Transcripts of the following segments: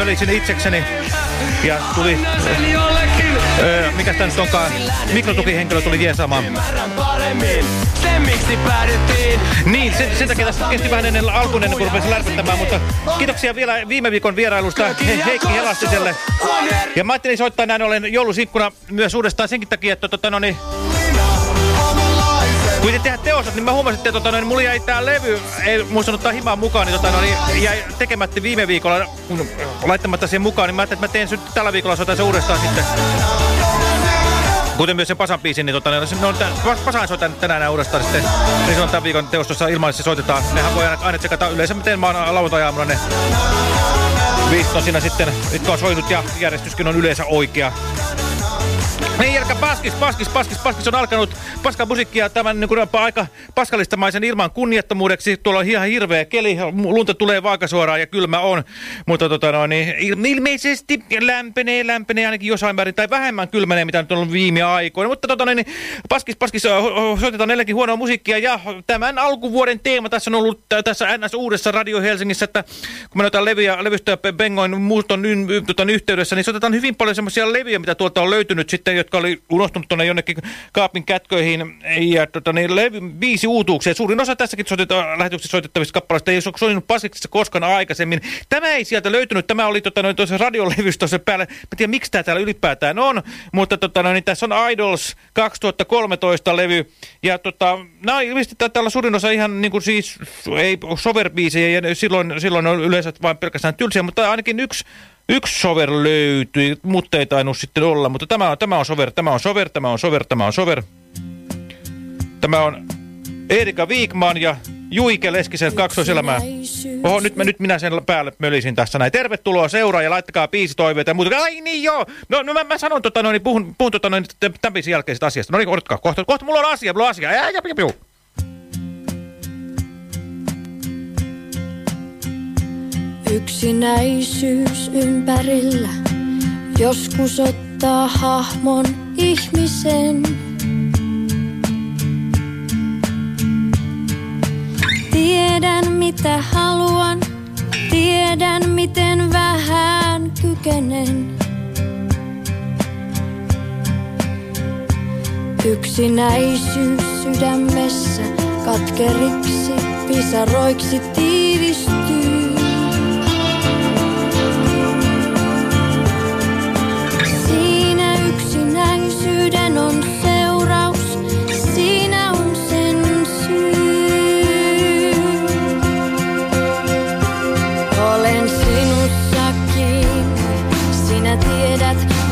mölisin itsekseni. Ja tuli... Öö, mikä tämä nyt onkaan? Mikrotukihenkilö tuli jeesaamaan. Niin, sen, sen takia tästä kesti vähän ennen alkuun ennen kuin rupesi lärpettämään, mutta kiitoksia vielä viime viikon vierailusta He Heikki Helastiselle. Ja mä ajattelin soittaa näin ollen joulusikkuna myös uudestaan senkin takia, että tota, no niin, kun tehdä teosat, niin mä huomasin, että tota, niin mulla jäi tää levy, ei muistanut ottaa himaan mukaan, niin, tota, no, niin jäi tekemättä viime viikolla, kun laittamatta sen mukaan, niin mä ajattelin, että mä teen tällä viikolla, soitan sen uudestaan sitten. Kuten myös sen Pasan biisin, niin tota, no, Pasan soitan tänään uudestaan sitten. Niin se on tämän viikon teostossa ilmaisesti soitetaan. Nehän voi aina, aina tsekata. Yleensä mä teen maan lauantai-aamuna ne viisi on siinä sitten, mitkä on soinut ja järjestyskin on yleensä oikea. Jerkä Paskis, Paskis, Paskis, Paskis on alkanut paskaa musiikkia tämän niin kuin, aika paskalistamaisen ilman kunniattomuudeksi. Tuolla on ihan hirveä keli, lunta tulee vaakasuoraan ja kylmä on. Mutta tota, no, niin, ilmeisesti lämpenee, lämpenee ainakin jossain määrin, tai vähemmän kylmenee, mitä nyt on ollut viime aikoina. Mutta tota, niin, Paskis, Paskis, soitetaan neljänkin huonoa musiikkia. Ja tämän alkuvuoden teema tässä on ollut tässä NS Uudessa Radio Helsingissä, että kun mä noita leviä, levystä bengoin muuston tota, yhteydessä, niin soitetaan hyvin paljon semmoisia leviä, mitä tuolta on löytynyt sitten, jotka oli unohtunut tuonne jonnekin kaapin kätköihin. Ja tota, niin, levy, viisi uutuuksia. Suurin osa tässäkin soiteta, lähetyksessä soitettavista kappaleista ei ole soinut Paskiksessa koskaan aikaisemmin. Tämä ei sieltä löytynyt. Tämä oli tota, noin, tuossa radiolevystossa päällä. Mä tiedän, miksi tämä täällä ylipäätään on. Mutta tota, noin, niin tässä on Idols 2013 levy. Ja tota, nämä on ilmeisesti täällä suurin osa ihan niin kuin siis, ei soverbiisejä. Ja silloin, silloin on yleensä vain pelkästään tylsiä. Mutta ainakin yksi Yksi sover löytyi, mutta ei tainnut sitten olla, mutta tämä on, tämä on sover, tämä on sover, tämä on sover, tämä on sover. Tämä on Erika Viikman ja Juike Leskisen kaksoiselämää. Oho, nyt, mä, nyt minä sen päälle mölisin tässä näin. Tervetuloa seuraa ja laittakaa toiveita ja muuta. Ai niin joo. No, no mä, mä sanon tota noin, puhun, puhun tota noin tämän biisin jälkeisestä asiasta. No niin, odotkaa. Kohta, kohta mulla on asia, mulla on asia. Ää, jää, jää, jää. Yksinäisyys ympärillä joskus ottaa hahmon ihmisen. Tiedän mitä haluan, tiedän miten vähän kykenen. Yksinäisyys sydämessä katkeriksi pisaroiksi tiivistyy.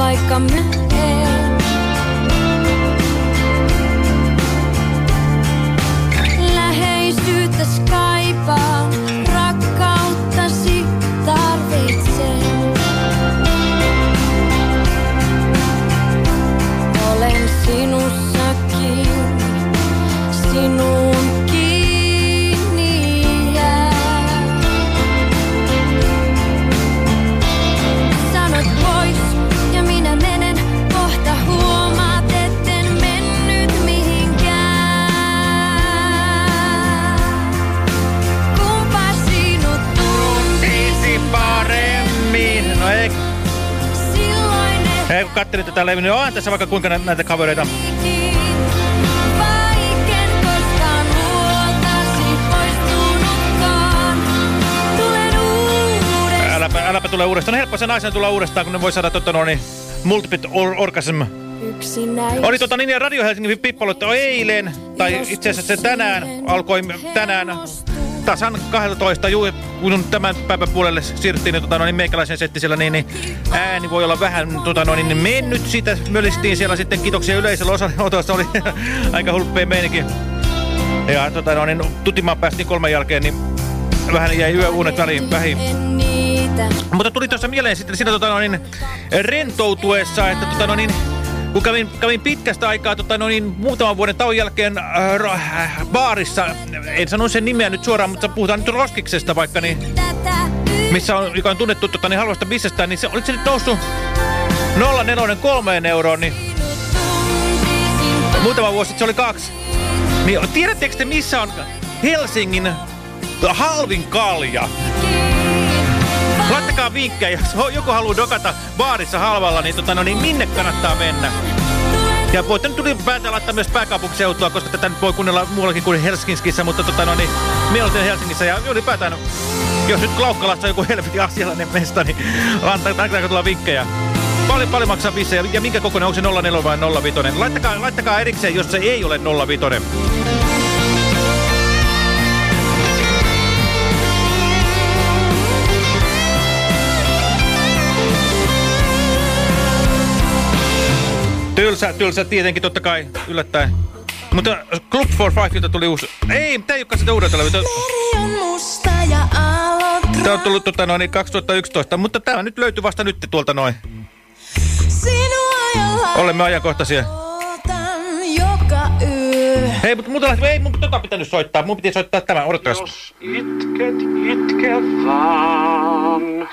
Tiedät, vaikka mä katselin tätä levyä, niin on tässä vaikka kuinka nä näitä kavereita. Äläpä, äläpä tule uudestaan. On helppo sen naisen tulla uudestaan, kun ne voi saada tota noin multiple or orgasm. Yksinäis. Oli tota niin, ja Radio Helsingin pippaloitto eilen, tai itse asiassa se tänään, alkoi tänään tasan 12, juu, kun tämän päivän puolelle siirryttiin niin, tota, no, niin meikäläisen setti siellä, niin, niin ääni voi olla vähän tota, no, niin, mennyt. Siitä mölistiin siellä sitten kiitoksia yleisöllä osanotosta, oli aika hulppea meininki. Ja tota, no, niin, tutimaan päästiin kolmen jälkeen, niin vähän jäi yöuunet väliin, vähin. Mutta tuli tuossa mieleen sitten siinä tota, no, niin, rentoutuessa, että tota, no, niin, kun kävin, kävin pitkästä aikaa tota, no, niin, muutaman vuoden tauon jälkeen äh, äh, baarissa, en sano sen nimeä nyt suoraan, mutta puhutaan nyt Roskiksesta vaikka, niin, missä on, joka on tunnettu tota, niin halvasta bisnestä, niin se, oliko se nyt noussut 0,43 euroon, niin Muutama vuosi sitten se oli kaksi. Niin tiedättekö te missä on Helsingin halvin kalja? Laittakaa vinkkejä, jos joku haluaa dokata baarissa halvalla, niin, tota, no, niin minne kannattaa mennä? Ja voitte nyt ylipäätään laittaa myös pääkaupunkiseutua, koska tätä nyt voi kuunnella muuallakin kuin Helsingissä, mutta tota, no, niin, mieluiten Helsingissä ja ylipäätään, jos nyt Klaukkalassa on joku helvetin asialainen mesta, niin laittakaa tulla vinkkejä. Paljon, paljon maksaa vissejä ja minkä kokoinen, onko se 04 vai 05? Laittakaa, laittakaa erikseen, jos se ei ole 05. Tylsä, tylsä tietenkin totta kai, yllättäen. Mutta Club for Five, tuli uusi... Ei, tämä ei olekaan sitä uudelta levy. Tämä on tullut tota, noin 2011, mutta tämä nyt löytyy vasta nyt tuolta noin. Olemme ajankohtaisia. Hei, mutta muuta lähti, ei mun tota pitänyt soittaa. Mun piti soittaa tämä, odottakas. Jos itket, itke vaan.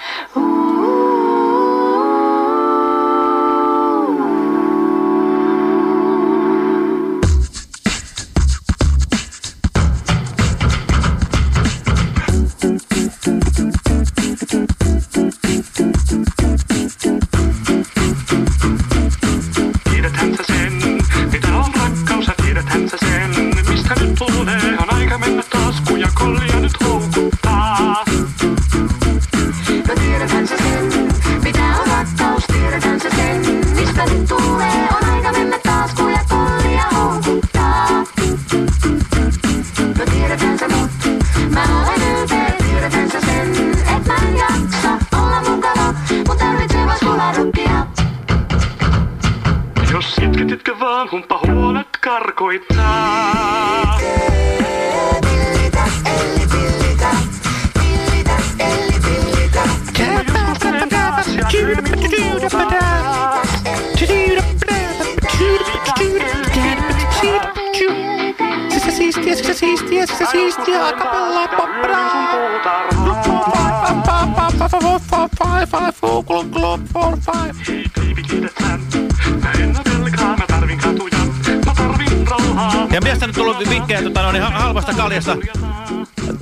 Kaljasta.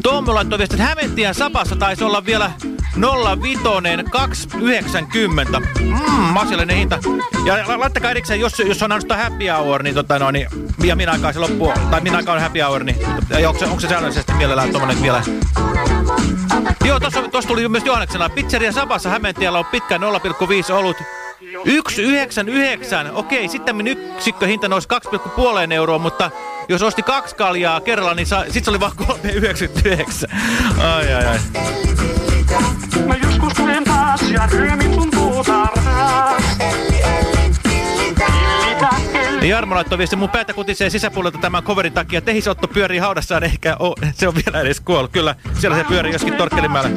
Tommi laittoi viesti, että Hämettien sapassa taisi olla vielä 05 290. Mmm, masillinen hinta. Ja laittakaa erikseen, jos, jos on ainoastaan happy hour, niin, tota, no, niin ja minä aikaa se loppuu, tai minä aikaa on happy hour, niin onko se, onko se säännöllisesti mielellään tuommoinen vielä? Joo, tuossa tuli myös Johanneksena. Pizzeria Sapassa Hämeentiellä on pitkä 0,5 olut 1,99. Okei, sitten yksikköhinta nousi 2,5 euroa, mutta jos osti kaksi kaljaa kerralla, niin sitten se oli vaan 3,99. Ai, ai, ai. Mä joskus tulen taas ja ryömin tuntuu taas. Jarmo laittoi viesti, mun päätä kutisee sisäpuolelta tämän coverin takia. Tehisotto pyörii haudassaan, eikä oo, se on vielä edes kuollut. Kyllä, siellä se pyörii joskin Torkkelimäellä.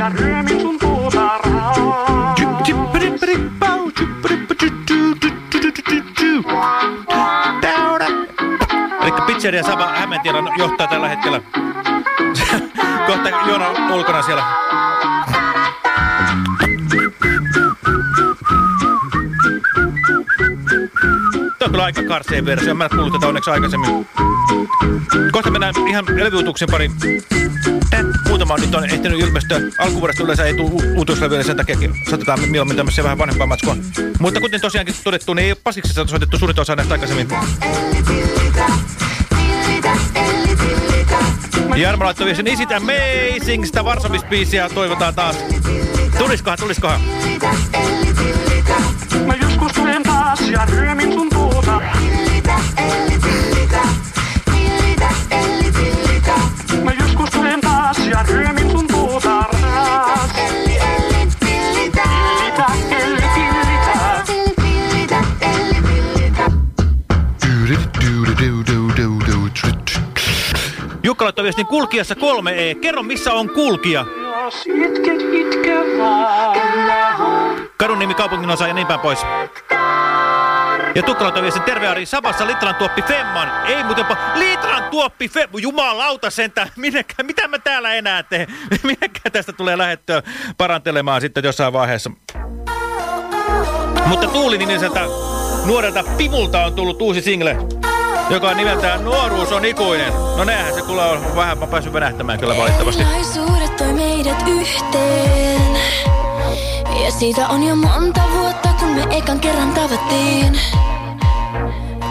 Eli Pizzeria Saba Hämeentiellä johtaa tällä hetkellä. Kohta Joona ulkona siellä. Aika karseen versio. Mä en tätä onneksi aikaisemmin. Kohta mennään ihan elvyutuksen pari. Muutama on nyt on ehtinyt ilmestyä. Alkuvuodesta yleensä ei tule uutuuslevyä, sen takia saatetaan mieluummin tämmöisiä vähän vanhempaa matskua. Mutta kuten tosiaankin todettu, niin ei ole Pasiksessa soitettu suurin osa näistä aikaisemmin. Jarmo laittoi sen Is it amazing? Sitä Varsovis-biisiä toivotaan taas. Tuliskohan, tuliskohan. Mä joskus tulen taas ja ryömin sun Jukka laittoi viestin kulkiassa 3E. Kerro, missä on kulkija? Kadun nimi, kaupungin osa ja niin päin pois. Ja Tukka laittoi viestin terve Ari, Sabassa Litran tuoppi Femman. Ei muuten Litran tuoppi Femman. Jumalauta sentä. Minnekä, mitä mä täällä enää teen? Minnekä tästä tulee lähettöä parantelemaan sitten jossain vaiheessa. Mutta Tuuli nimiseltä nuorelta Pivulta on tullut uusi single. Joka on nimeltään Nuoruus on ikuinen. No nehän se kyllä on vähän päässyt venähtämään kyllä valitettavasti. Erilaisuudet toi meidät yhteen. Ja siitä on jo monta vuotta, kun me ekan kerran tavattiin.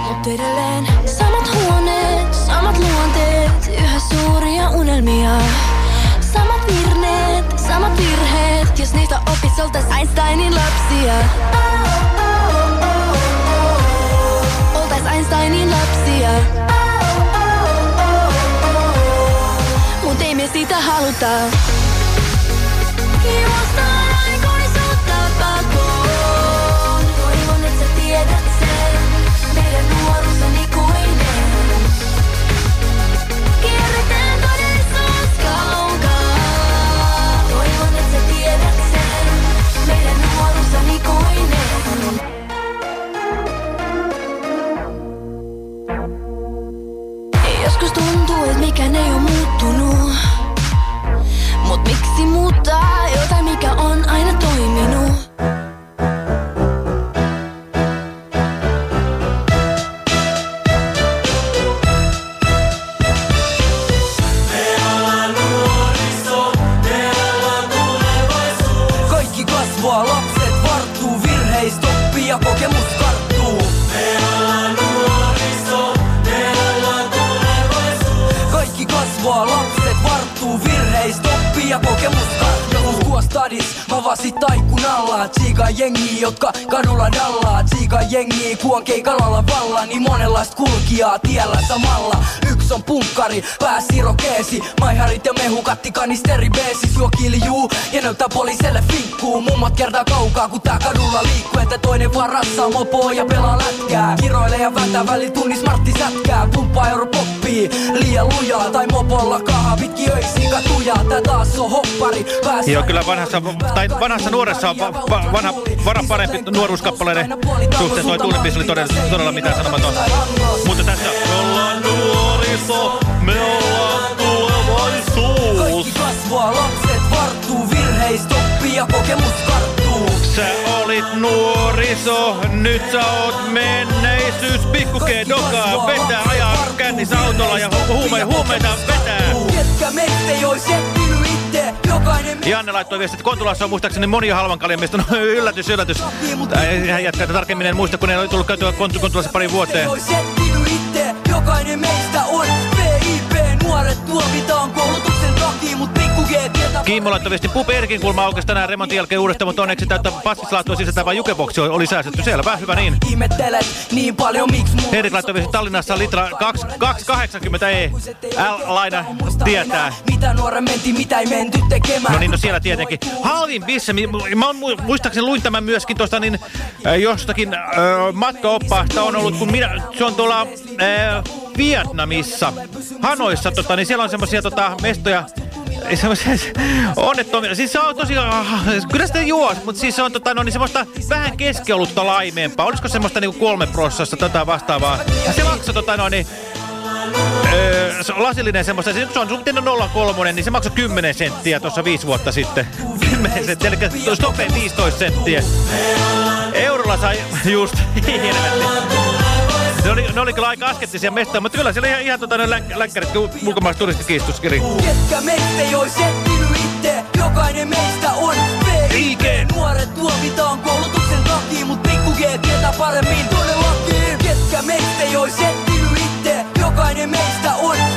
Mut edelleen samat huoneet, samat luonteet, yhä suuria unelmia. Samat virneet, samat virheet, jos niistä opis oltais Einsteinin lapsia. Oltais Einsteinin lapsia. Mut ei me sitä haluta. Juostaan dallaa. Tsiika jengi, kuon keikalalla valla, niin monenlaista kulkijaa tiellä samalla. Yksi on punkkari, pääsi rokeesi, maiharit ja mehukatti kanisteri beesi, suo kiljuu ja näyttää poliiselle finkkuu. Mummot kertaa kaukaa, kun tää kadulla liikkuu, että toinen vaan rassaa mopoa ja pelaa lätkää. Kiroilee ja vääntää väli tunnis Martti sätkää, pumppaa euro poppii, liian lujaa tai mopolla kaha pitki öisiin katujaa. Tää taas on hoppari, pääsi Joo, kyllä vanhassa, tai vanhassa nuoressa on va, va, vanha, vara parempi nuoruuskappaleiden suhteen. Toi tunnebiisi oli todella, todella mitään sanomaton. Mutta tässä me ollaan nuoriso, me ollaan tulevaisuus. Kaikki kasvaa, lapset varttuu, virheistä oppii ja kokemus karttuu. Sä olit nuoriso, nyt sä oot menneisyys. Pikkukee dokaa, vetää, ajaa kännissä autolla ja hu huume, huumeita vetää. Ketkä meistä ei ois jokainen Janne laittoi viestit, että Kontulassa on muistaakseni monia halvan kaljan miestä. No yllätys, yllätys. Tai hän että tarkemmin en muista, kun ei ole tullut käytyä Kont- Kontulassa pari vuoteen. Jokainen meistä on VIP, nuoret tuomitaan koulutuksen takia, mut pikku G tietää Kimmo laittoi viestin, Pup Erkin kulma aukesi tänään remontin jälkeen uudestaan, mutta onneksi täyttä paskislaatua sisältävä jukeboksi oli säästetty. Selvä, hyvä niin. Niin paljon miksi Henrik laittoi viestin, Tallinnassa litra 2 280 E. L-laina tietää. Mitä nuoren menti, mitä ei menty tekemään No niin, no siellä tietenkin. Halvin bisse, mä muistaakseni luin tämän myöskin tuosta niin jostakin äh, matkaoppaasta on ollut, kun minä, se on tuolla äh, Vietnamissa, Hanoissa, tota, niin siellä on semmosia tota, mestoja, semmoisia onnettomia, siis se on tosi, ah, kyllä sitä juo, mutta siis se on tota, no, niin semmoista vähän keskiolutta laimeempaa, olisiko semmoista niinku kolme prossassa tota vastaavaa, ja se maksoi tota, no, niin, Öö, se on lasillinen semmoista, se on sun 03, niin se maksoi 10 senttiä tuossa viisi vuotta sitten. 10 senttiä, eli stope 15 senttiä. Eurolla sai just helvetti. Ne oli, ne oli kyllä aika askettisia mestoja, mutta kyllä siellä ihan, ihan tota, ne länk, länkkärit, kun ulkomaalaiset turistikiistuskiri. Ketkä meistä ei ois ettinyt itse, jokainen meistä on. VIP Nuoret tuomitaan koulutuksen takia, mut pikku G tietää paremmin todellakin Ketkä meistä ei ois ettinyt itse, jokainen meistä on tuomitaan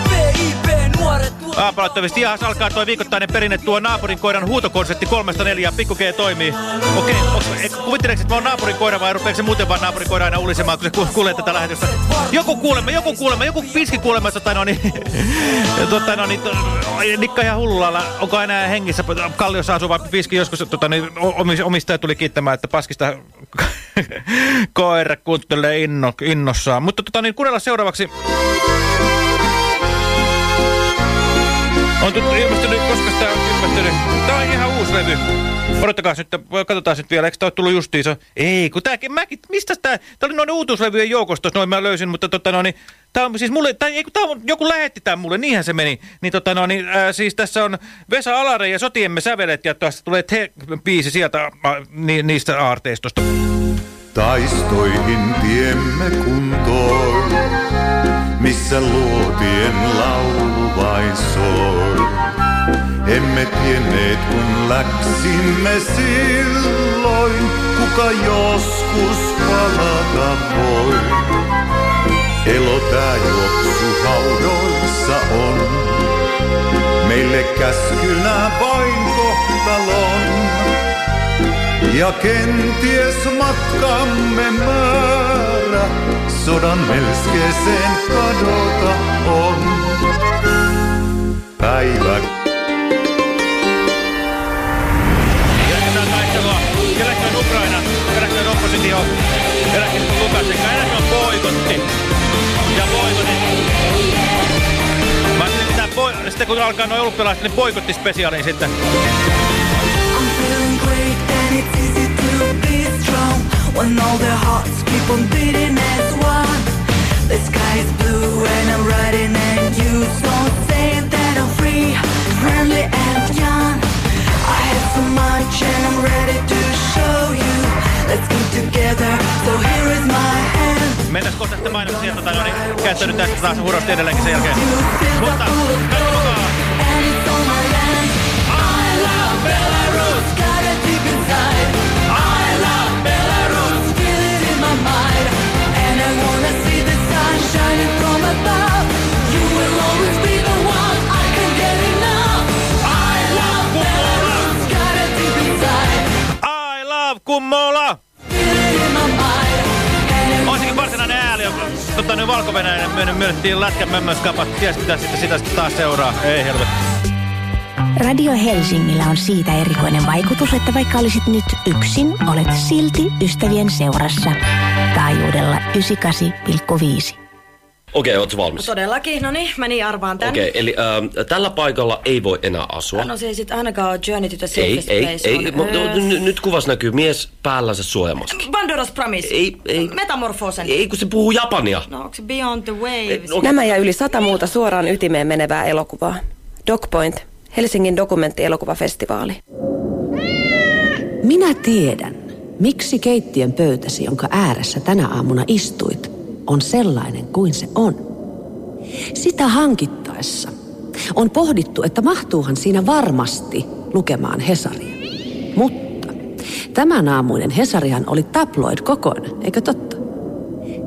Aapalattavasti ihan alkaa toi viikoittainen perinne tuo naapurin koiran huutokonsertti kolmesta neljään. Pikku G toimii. Okei, okay, kuvitteleeko, että mä oon naapurin koira vai rupeeko se muuten vaan naapurin koira aina ulisemaan, kun se ku- kuulee tätä lähetystä? Joku kuulema, joku kuulema, joku piski kuulema, tota no niin, tota no niin, Nikka ihan hullulla, onko enää hengissä, Kalliossa asuva piski joskus, tota niin, omis- omistaja tuli kiittämään, että paskista koira kuuntelee inno, innossaan. Mutta tota niin, kuunnella seuraavaksi. On tuttu ilmestynyt, koska sitä on ilmestynyt. Tää on ihan uusi levy. Odottakaa nyt, katsotaan nyt vielä, eikö tää ole tullut justiinsa? Ei, kun tääkin, mäkin, mistä tää, tää oli noin uutuuslevyjen joukosta, noin mä löysin, mutta tota no niin, tää on siis mulle, kun tää on, joku lähetti tän mulle, niinhän se meni. Niin tota no niin, ää, siis tässä on Vesa Alare ja Sotiemme sävelet, ja tässä tulee te-biisi sieltä ni, niistä aarteistosta. Taistoihin tiemme kuntoon, missä luotien laulu vain soi. Emme tienneet kun läksimme silloin, kuka joskus palata voi. Elo tää juoksu haudoissa on, meille käskynä vain kohtalon. Ja kenties matkamme määrä sodan melskeeseen kadota on. Päivä Jatketaan taistelua. Ukraina, eläköön oppositio, eläköön Lukashenka, eläköön boikotti. Ja boikotti. Mä ajattelin pitää boi... Sitten kun alkaa noin olympialaiset, niin boikottispesiaaliin sitten. I'm feeling great and it's easy to be strong when all the hearts keep on beating as one. The sky is blue and I'm riding and you don't say that I'm free, friendly and young. I have so much and I'm ready to show you. Let's get together, so here is my hand. Mennäs kohta sitten mainoksia, tota, no, niin käyttänyt tästä taas hurosti edelleenkin sen jälkeen. Mutta, katso mukaan. Kummola! Olisikin varsinainen ääli, joka tota, niin Valko-Venäjälle myönny, myönnettiin lätkän mömmöskapat. Ties mitä sitten sitä sitten taas seuraa. Ei helvetti. Radio Helsingillä on siitä erikoinen vaikutus, että vaikka olisit nyt yksin, olet silti ystävien seurassa. Taajuudella 98,5. Okei, ootko valmis? Todellakin, no niin, mä niin arvaan tän. Okei, eli äh, tällä paikalla ei voi enää asua. No se ei sit ainakaan ole Journey to the ei, ei, ei. öö, no, n- nyt kuvassa näkyy mies päällänsä suojamaski. Banderas Promise. Ei, ei. Metamorfosen. Ei, kun se puhuu japania. No onko se Beyond the Waves? no- Nämä ja yli sata muuta suoraan ytimeen menevää elokuvaa. DocPoint, Helsingin dokumenttielokuvafestivaali. Minä tiedän, miksi keittiön pöytäsi, jonka ääressä tänä aamuna istuit, on sellainen kuin se on. Sitä hankittaessa on pohdittu, että mahtuuhan siinä varmasti lukemaan Hesaria. Mutta tämän aamuinen Hesarihan oli tabloid kokoinen, eikö totta?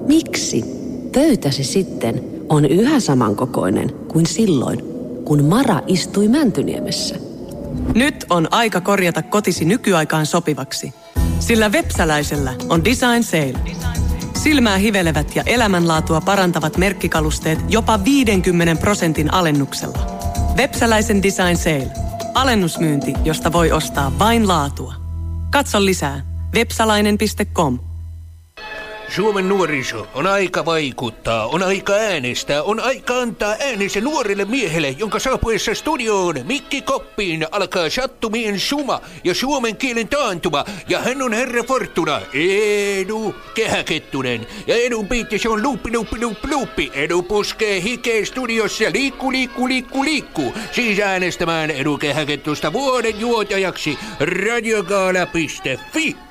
Miksi pöytäsi sitten on yhä samankokoinen kuin silloin, kun Mara istui Mäntyniemessä? Nyt on aika korjata kotisi nykyaikaan sopivaksi. Sillä Vepsäläisellä on Design Sale. Silmää hivelevät ja elämänlaatua parantavat merkkikalusteet jopa 50 prosentin alennuksella. Vepsäläisen Design Sale. Alennusmyynti, josta voi ostaa vain laatua. Katso lisää. Vepsalainen.com Suomen nuoriso on aika vaikuttaa, on aika äänestää, on aika antaa äänensä nuorelle miehelle, jonka saapuessa studioon mikki koppiin alkaa sattumien suma ja suomen kielen taantuma. Ja hän on herra Fortuna, Edu Kehäkettunen. Ja Edun biitti se on luuppi, luuppi, luuppi, luuppi. Edu puskee hikeä studiossa liikku, liikku, liikku, liikku. Siis äänestämään Edu Kehäkettusta vuoden juotajaksi radiogaala.fi.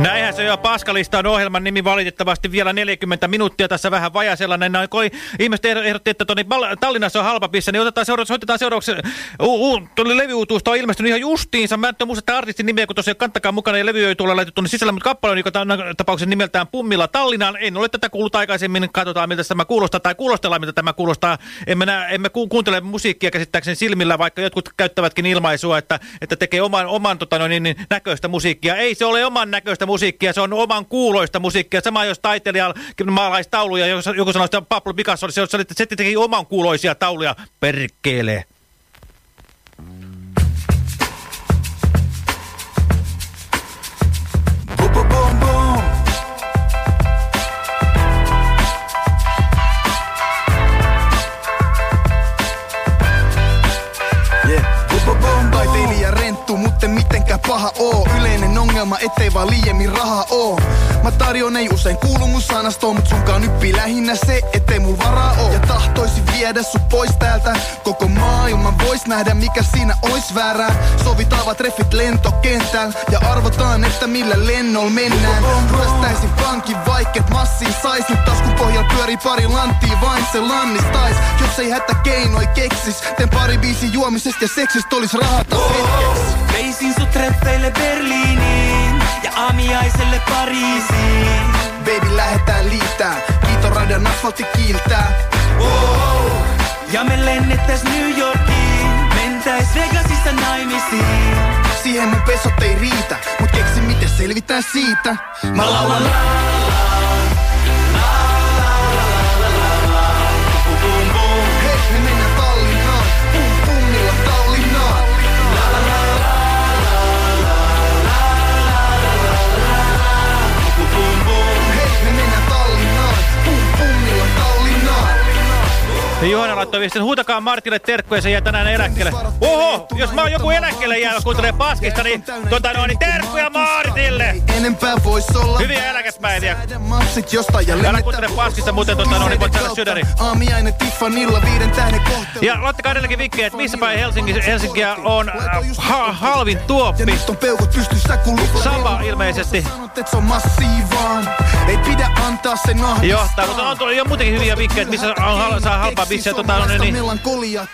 Näinhän se jo Paskalistaan ohjelman nimi valitettavasti vielä 40 minuuttia tässä vähän vaja sellainen. Koi, ihmiset ehdotti, että toni Tallinnassa on halpa pissa, niin otetaan seuraavaksi, soitetaan seuraavaksi. Tuolle levyuutuusta on ilmestynyt ihan justiinsa. Mä en muista artistin nimeä, kun tosiaan kantakaa mukana ja levy ei tule laitettu tuonne sisällä, mutta kappale on joka tapauksessa nimeltään Pummilla Tallinnaan. En ole tätä kuullut aikaisemmin, katsotaan miltä tämä kuulostaa tai kuulostellaan miltä tämä kuulostaa. Emme, nää, emme ku, kuuntele musiikkia käsittääkseni silmillä, vaikka jotkut käyttävätkin ilmaisua, että, että tekee oman, oman tota, no, niin, niin, näköistä musiikkia. Ei se ole oman näköistä musiikkia, se on oman kuuloista musiikkia. Sama jos taiteilija maalaisi tauluja, joku, sanoi, että Pablo Picasso oli se, se, teki oman kuuloisia tauluja. Perkele. Paha oo ongelma, ettei vaan liiemmin raha oo. Mä tarjon ei usein kuulu mun sanastoon Mut sunkaan nyppii lähinnä se, ettei mul varaa oo. Ja tahtoisin viedä sut pois täältä Koko maailman vois nähdä mikä siinä ois väärää. Sovitaan treffit lentokentällä Ja arvotaan, että millä lennolla mennään. Ryöstäisin pankin vaikket massiin sais Nyt taskun pohjalla pyörii pari lanttia Vain se lannistais. Jos ei hätä keinoi keksis Teen pari biisi juomisesta ja seksistä olis rahaa taas hetkeksi Veisin sut treffeille Berliiniin ja aamiaiselle Pariisiin. Baby lähetään liitää, kiitoradan asfaltti kiiltää. Oh, ja me lennettäis New Yorkiin, mentäis Vegasissa naimisiin. Siihen mun pesot ei riitä, mut keksi miten selvitään siitä. Mä laulan la. Hei, me Ja Johanna laittoi viestin, huutakaa Martille terkkuja, se jää tänään eläkkeelle. Oho, jos mä oon joku eläkkeelle jäävä, kun tulee paskista, niin, tota no, niin terkkuja Martille! Enempää vois olla Hyviä eläkepäiviä. Älä kuuntele paskista, muuten tota no, niin voit saada sydäni. Aamiainen Tiffanilla viiden tähden Ja laittakaa edelläkin vinkkejä, että missä päin Helsinki, Helsinkiä on äh, ha, halvin tuoppi. on peukut pystyssä kun lupa Sama ilmeisesti. Sanot et se on massiivaan Ei pidä antaa sen ahdistaa Johtaa, mutta on tullut jo muutenkin hyviä vinkkejä, että missä on, saa halpaa bissiä. Tota, no, niin.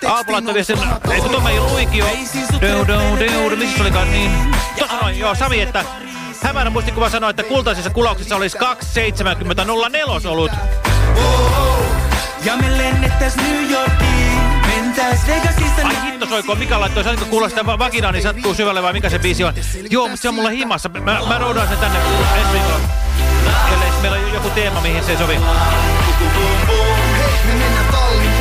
Aalpo laittoi viestin, ei kun Tomi Luikio. Deu, deu, deu, missä olikaan niin? Tuossa noin, joo, Sami, että Hämärä muistikuva sanoi, että kultaisissa kulauksissa olisi 27004 ollut. Ja me lennettäis New Yorkiin, mentäis Vegasissa Ai hitto soikoon, mikä laittoi, saanko kuulla sitä va- vaginaa, niin sattuu syvälle vai mikä se biisi on? Joo, mutta se on mulla himassa. Mä, mä roudan sen tänne ensi viikolla. Ellei meillä on joku teema, mihin se ei sovi. Me mennään Tallinnaan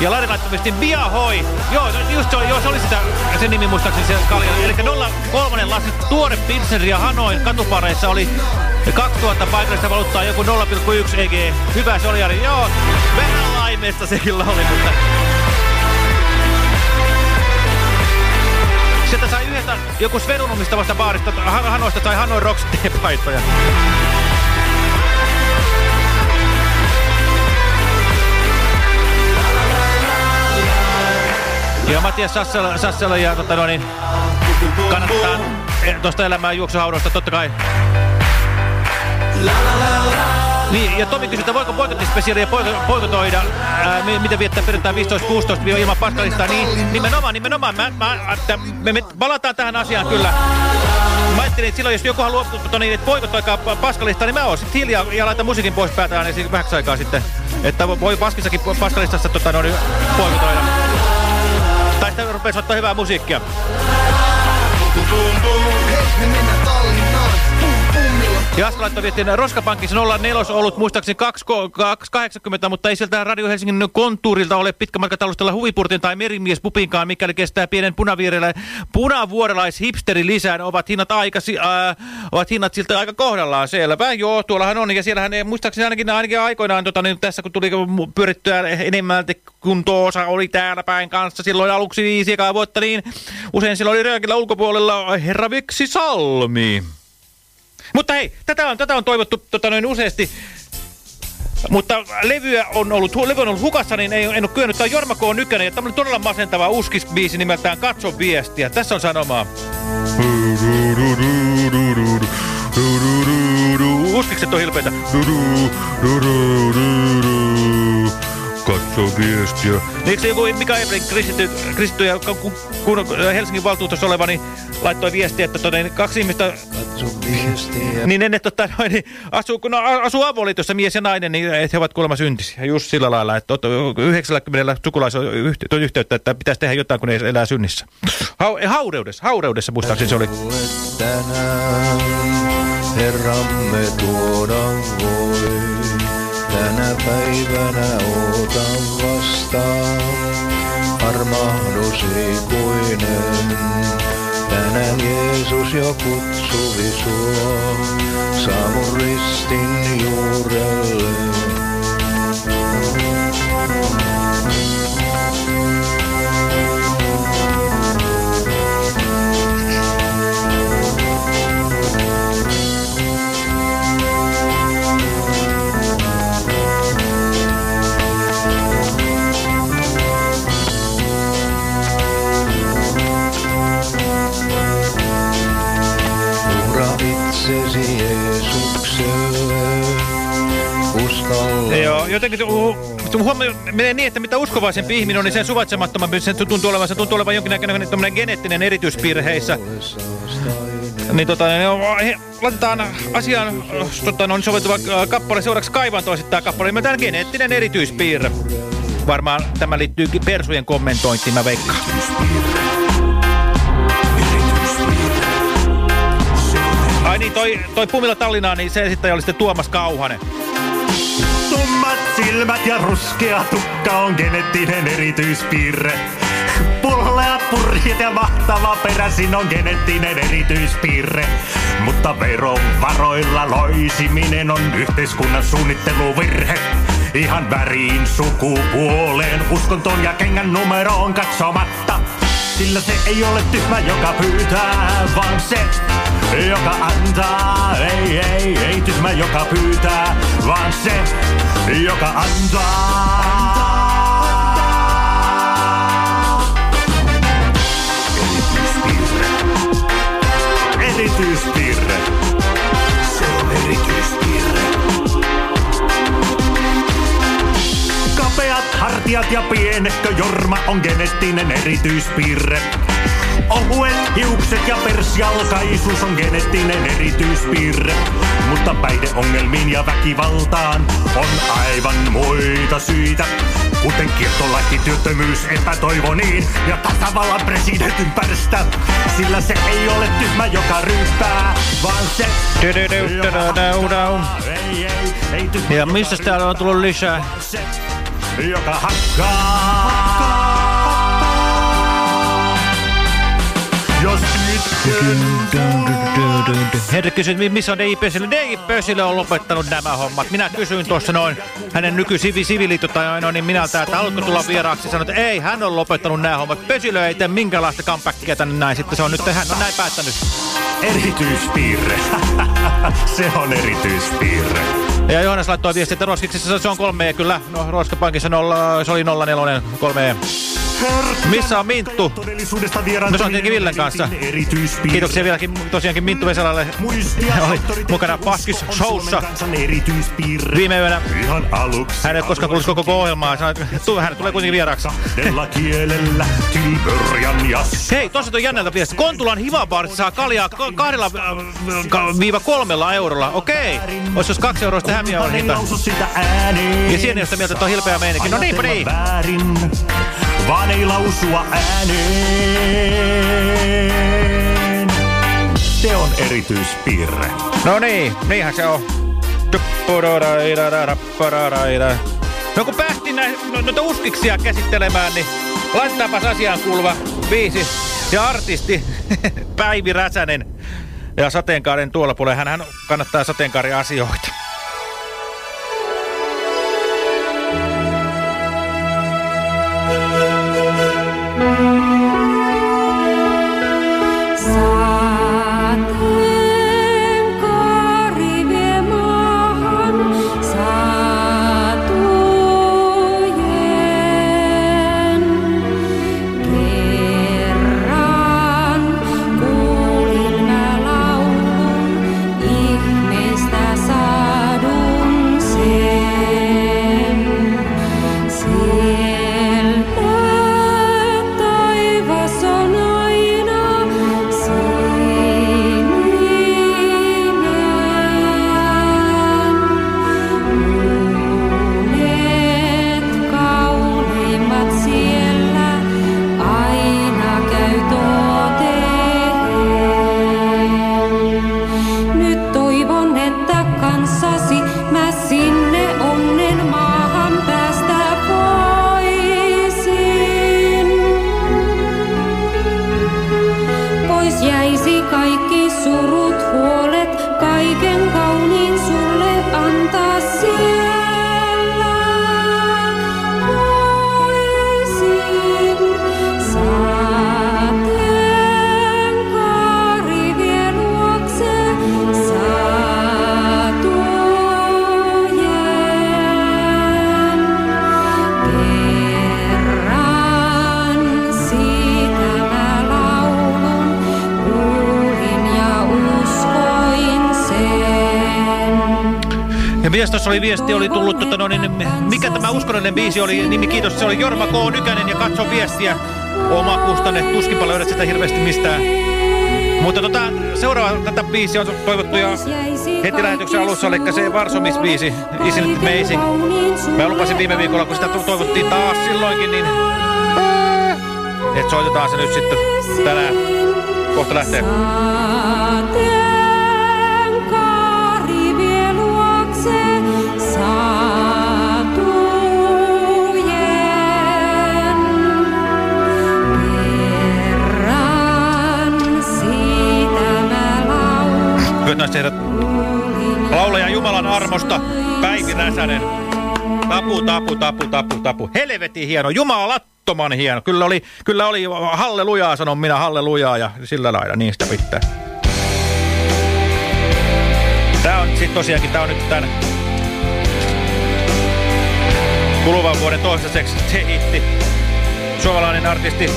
Ja Lari viestin Viahoi. Joo, no just se, joo, se oli sitä, sen nimi muistaakseni se kalja. Eli 03 lassi tuore Pilsner ja Hanoin katupareissa oli 2000 paikallista valuuttaa joku 0,1 EG. Hyvä se oli, Jari. Joo, vähän laimeesta se kyllä oli, mutta... Sieltä sai yhdestä joku Svenun omistavasta baarista, Han Hanoista tai Hanoi Rocks T-paitoja. Joo, Matias Sassela, Sassela ja tota no niin, kannattaa tuosta elämään juoksuhaudosta totta kai. Niin, ja Tomi kysyy, että voiko poikotispesiaalia poiko, poikotoida, ää, mi- miten viettää perjantai 15-16 ilman paskalistaa, niin nimenomaan, nimenomaan, mä, mä, että me, me palataan tähän asiaan kyllä. Mä ajattelin, että silloin jos joku haluaa, tota, niin, että poikotoikaa pa- paskalista, niin mä oon sitten hiljaa ja laitan musiikin pois päältä niin vähäksi aikaa sitten. Että voi paskissakin paskalistassa tota, no, niin, rupeaa soittaa hyvää musiikkia. Hei, me mennään Tallinnaan Pum pummilla Jaska laittoi viestin, Roskapankissa 04 ollut muistaakseni 280, mutta ei sieltä Radio Helsingin kontuurilta ole pitkämatkatallustella huvipurtin tai merimies pupinkaan, mikäli kestää pienen punavuorelais punavuorelais-hipsteri lisään, ovat hinnat, aika, äh, ovat hinnat siltä aika kohdallaan selvä. Joo, tuollahan on, ja siellähän ei, muistaakseni ainakin, ainakin aikoinaan, tota, niin tässä kun tuli pyörittyä enemmälti, kun Toosa oli täällä päin kanssa silloin aluksi viisi vuotta, niin usein silloin oli Röökillä ulkopuolella herra Viksi Salmi. Mutta hei, tätä on, tätä on toivottu tota, noin useasti. Mutta levyä on ollut, levy on ollut hukassa, niin ei, en ole kyennyt. Tämä on Jorma K. Nykänen ja tämmöinen todella masentava uskisbiisi nimeltään Katso viestiä. Tässä on sanomaa. Uskikset on hilpeitä. Katso viestiä. Eikö se joku Mika Eblin kristitty, kristitty ja kun, kun Helsingin valtuutossa oleva, niin laittoi viestiä, että todella niin kaksi ihmistä... Katso viestiä. Niin ennen tota, noin, niin asuu, kun asuu avoliitossa mies ja nainen, niin että he ovat kuulemma syntisiä. Just sillä lailla, että 90 sukulaisilla on yhte, yhteyttä, että pitäisi tehdä jotain, kun ei elää synnissä. Ha, haureudessa, haureudessa muistaakseni se oli. Tänään Herramme tuodaan voi. Tänä päivänä otan vastaan armahdus ikuinen. Tänään Jeesus jo kutsuvi suo, saavu ristin juurelle. Jotenkin menee niin, että mitä uskovaisempi ihminen on, niin sen suvaitsemattomampi se tuntuu olevan, se tuntuu olevan jonkinnäköinen tämmöinen geneettinen erityispiirre heissä. Niin tota, niin, laitetaan asiaan tota, no, soveltuva äh, kappale seuraavaksi kaivantoon sitten tämä kappale. Nimeltään geneettinen erityispiirre. Varmaan tämä liittyy persujen kommentointiin, mä veikkaan. Ai niin, toi, toi Pumilla Tallinnaan, niin se esittäjä oli sitten Tuomas Kauhanen. Tummat silmät ja ruskea tukka on geneettinen erityispiirre. Pullea purjeet ja mahtava peräsin on geneettinen erityispiirre. Mutta veronvaroilla loisiminen on yhteiskunnan suunnitteluvirhe. Ihan väriin, sukupuoleen, uskontoon ja kengän numeroon katsomatta. Sillä se ei ole tyhmä, joka pyytää, vaan se, joka antaa. Ei, ei tyhmä, joka pyytää, vaan se, joka antaa. Erityispiirre. Se on erityispiirre. Kapeat hartiat ja pienehkö jorma on geneettinen erityispiirre. Ohuet hiukset ja persjalkaisuus on geneettinen erityispiirre. Mutta päihdeongelmiin ja väkivaltaan on aivan muita syitä. Kuten kiertolaki, työttömyys, epätoivo niin ja tasavallan presidentin pärstä. Sillä se ei ole tyhmä, joka ryyppää, vaan se, Ja missä täällä on tullut lisää? joka hakkaa. Henrik kysyi, missä on DJ Pösilö. DJ Pösilö on lopettanut nämä hommat. Minä kysyin tuossa noin hänen no, niin minältä, että haluatko tulla vieraaksi. Sanoin, että ei, hän on lopettanut nämä hommat. Pösilö ei tee minkälaista comebackia tänne näin. Sitten se on nyt, hän on näin päättänyt. Erityispiirre. se on erityispiirre. Ja Johannes laittoi viesti, että Roskiksessa se on kolme kyllä. No, Roskapankissa nolla, se oli 04, kolme Missä on Minttu? Me soitinkin Villen kanssa. Kiitoksia vieläkin tosiaankin Minttu Vesalalle. oli mukana Paskis Showssa. Viime yönä. Hän ei ole koskaan kuullut koko ohjelmaa. Hän tulee kuitenkin vieraaksi. Hei, tossa on jännältä viesti. Kontulan hivabaarissa saa kaljaa ka- kahdella äh, ka- viiva kolmella eurolla. Okei. Ois jos kaksi euroa sitten hämiä on hinta. Ja siinä ei sitä mieltä, että on hilpeä meininki. No niinpä niin. Vaan ei lausua ääneen. Se on erityispiirre. No niin, niinhän se on. No kun päästiin no, uskiksia käsittelemään, niin laitetaanpas asiaan kuuluva biisi ja artisti Päivi Räsänen ja sateenkaaren tuolla puolella. Hän kannattaa sateenkaariasioita. Mies tuossa oli viesti, oli tullut, tota, no, niin, mikä tämä uskonnollinen biisi oli, nimi kiitos, se oli Jorma K. Nykänen ja katso viestiä. Oma kustanne, tuskinpa löydät sitä hirveästi mistään. Mutta tota, seuraava tätä biisiä on toivottu jo heti lähetyksen alussa, eli se Varsomis-biisi, Isn't Amazing. Mä lupasin viime viikolla, kun sitä toivottiin taas silloinkin, niin että soitetaan se nyt sitten tänään. Kohta lähtee. Naiset herrat, laulaja Jumalan armosta, Päivi Räsänen. Tapu, tapu, tapu, tapu, tapu. Helvetin hieno, jumalattoman hieno. Kyllä oli, kyllä oli hallelujaa, sanon minä hallelujaa ja sillä lailla, sitä pitää. Tää on sit tosiaankin, tää on nyt tän kuluvan vuoden toistaiseksi se hitti. Suomalainen artisti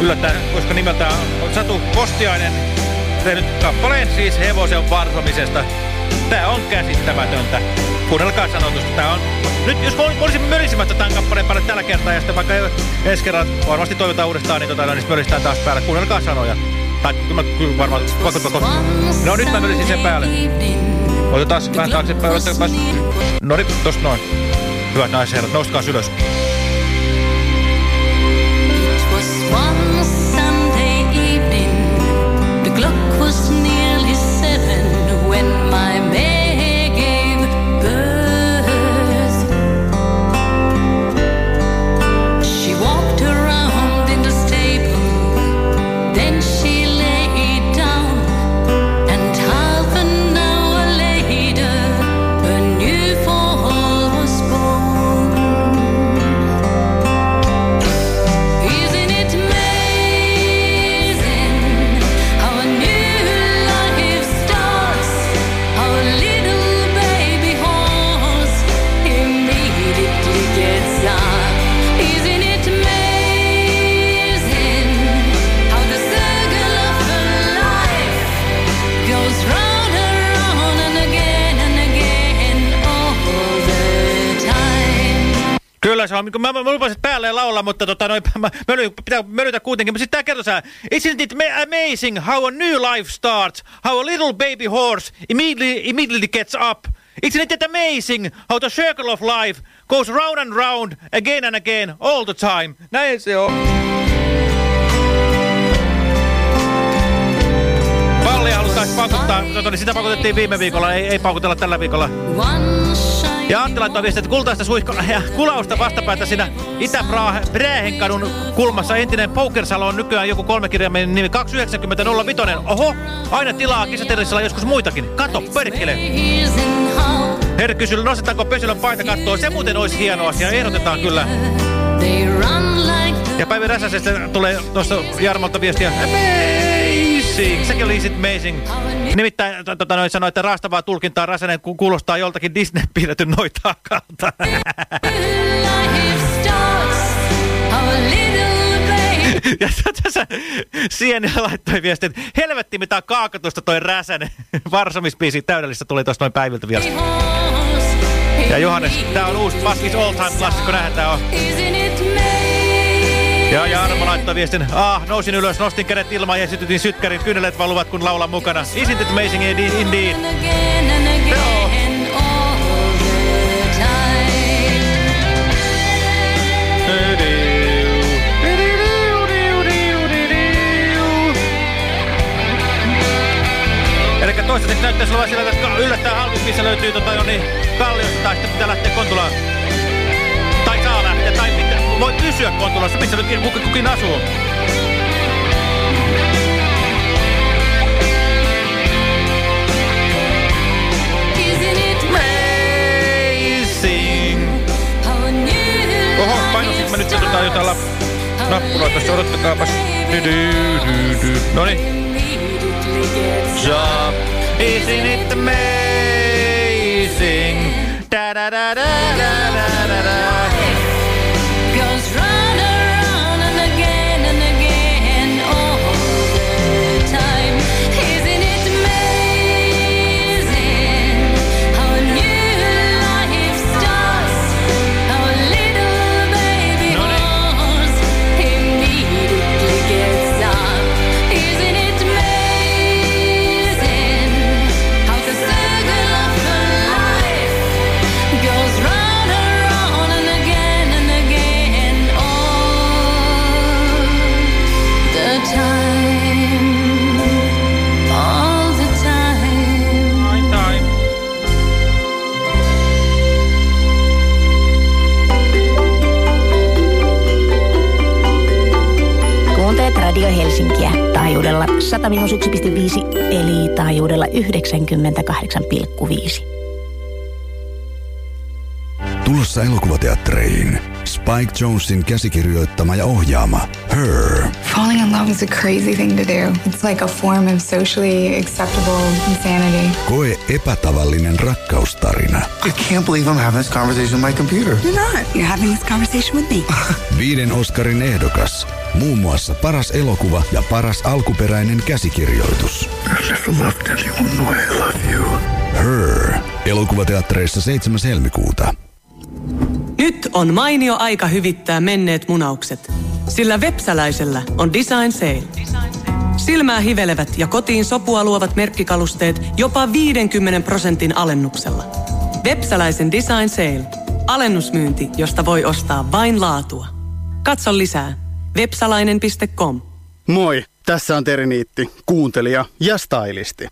yllättäen, koska nimeltään on Satu Kostiainen tehnyt kappaleen siis hevosen varsomisesta. Tää on käsittämätöntä. Kuunnelkaa sanotusta. Tää on... Nyt jos olisimme mölisimättä tämän kappaleen päälle tällä kertaa ja sitten vaikka ensi kerran varmasti toivotaan uudestaan, niin, tota, niin mölistään taas päälle. Kuunnelkaa sanoja. Tai kyllä, kyllä varmaan... No nyt mä mölisin sen päälle. Otetaan vähän taaksepäin. No niin, tosta noin. Hyvät naiset herrat, nouskaa ylös. Kyllä se on, kun mä, mä lupasin päälle laulaa, mutta tota, noin, mä, möly, pitää mölytä kuitenkin. Mutta sitten tää kertoo Isn't it ma- amazing how a new life starts? How a little baby horse immediately, immediately gets up? Isn't it amazing how the circle of life goes round and round again and again all the time? Näin se on. Pallia haluttaisiin pakottaa, tota, niin sitä pakotettiin viime viikolla, ei, ei paukutella tällä viikolla. Ja Antti laittoi viestiä, että kultaista suihkoa ja kulausta vastapäätä siinä Itä-Bräähenkadun kulmassa entinen pokersalo on nykyään joku kolmekirjaiminen nimi 29005. Oho, aina tilaa kisaterissalla joskus muitakin. Kato, perkele. Herra kysyy, nostetaanko Pösylän paita kattoon? Se muuten olisi hieno asia, ehdotetaan kyllä. Ja Päivi Räsäsestä tulee tuossa Jarmolta viestiä. Amazing! Sekin oli amazing. Nimittäin to- tota, noin sanoi, että raastavaa tulkintaa Räsänen ku- kuulostaa joltakin Disney piirretyn noitaakalta. ja tässä Sienillä laittoi viestiä, että helvetti mitä kaakatusta toi Räsänen. Varsomispiisi täydellistä tuli tuosta noin päiviltä viesti. Ja Johannes, tää on uusi Baskis All Time klassikko, nähdään tää on. Ja Jarmo laittoi viestin, ah, nousin ylös, nostin kädet ilmaan ja sytytin sytkärin, kynnelet valuvat kun laulan mukana. Isn't it amazing indeed? toistaiseksi näyttäisi olevan sillä, että yllättäen halvin, missä löytyy tota, no niin, kalliosta, tai sitten pitää lähteä Kontulaan. Voi pysyä Kontulassa, missä nyt kukin, kukin asuu. Oho, painosinko mä nyt jotain lap... nappuloita, tässä odottakaapas. Noniin. Job. Isn't it amazing? Da da da da da 98,5. Tulossa elokuvateattereihin Spike Jonesin käsikirjoittama ja ohjaama Her. Falling in love is a crazy thing to do. It's like a form of socially acceptable insanity. Koe epätavallinen rakkaustarina. I can't believe I'm having this conversation with my computer. You're not. You're having this conversation with me. Viiden Oscarin ehdokas. Muun muassa paras elokuva ja paras alkuperäinen käsikirjoitus. Her. Elokuvateattereissa 7. helmikuuta. Nyt on mainio aika hyvittää menneet munaukset. Sillä Vepsäläisellä on Design Sale. Silmää hivelevät ja kotiin sopua luovat merkkikalusteet jopa 50 prosentin alennuksella. Vepsäläisen Design Sale. Alennusmyynti, josta voi ostaa vain laatua. Katso lisää. Vepsalainen.com Moi, tässä on Teriniitti, kuuntelija ja stylisti.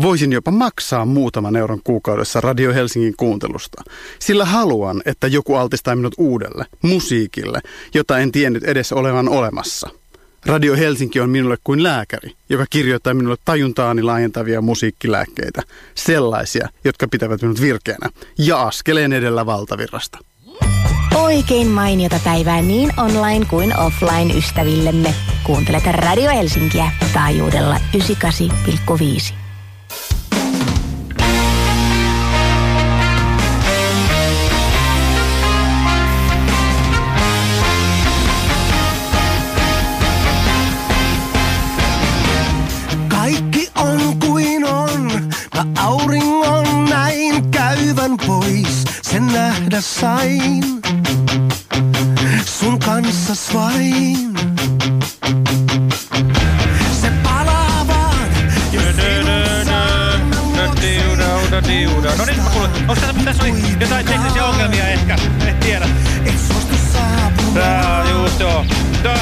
Voisin jopa maksaa muutaman euron kuukaudessa Radio Helsingin kuuntelusta, sillä haluan, että joku altistaa minut uudelle, musiikille, jota en tiennyt edes olevan olemassa. Radio Helsinki on minulle kuin lääkäri, joka kirjoittaa minulle tajuntaani laajentavia musiikkilääkkeitä, sellaisia, jotka pitävät minut virkeänä ja askeleen edellä valtavirrasta. Oikein mainiota päivää niin online kuin offline ystävillemme. Kuuntelet Radio Helsinkiä taajuudella 98,5. Kaikki on kuin on, mä auringon näin käyvän pois, sen sain. Sun kanssas vain. Onko tässä, tässä oli jotain teknisiä ongelmia ehkä? En tiedä. Tää, just joo. Tää,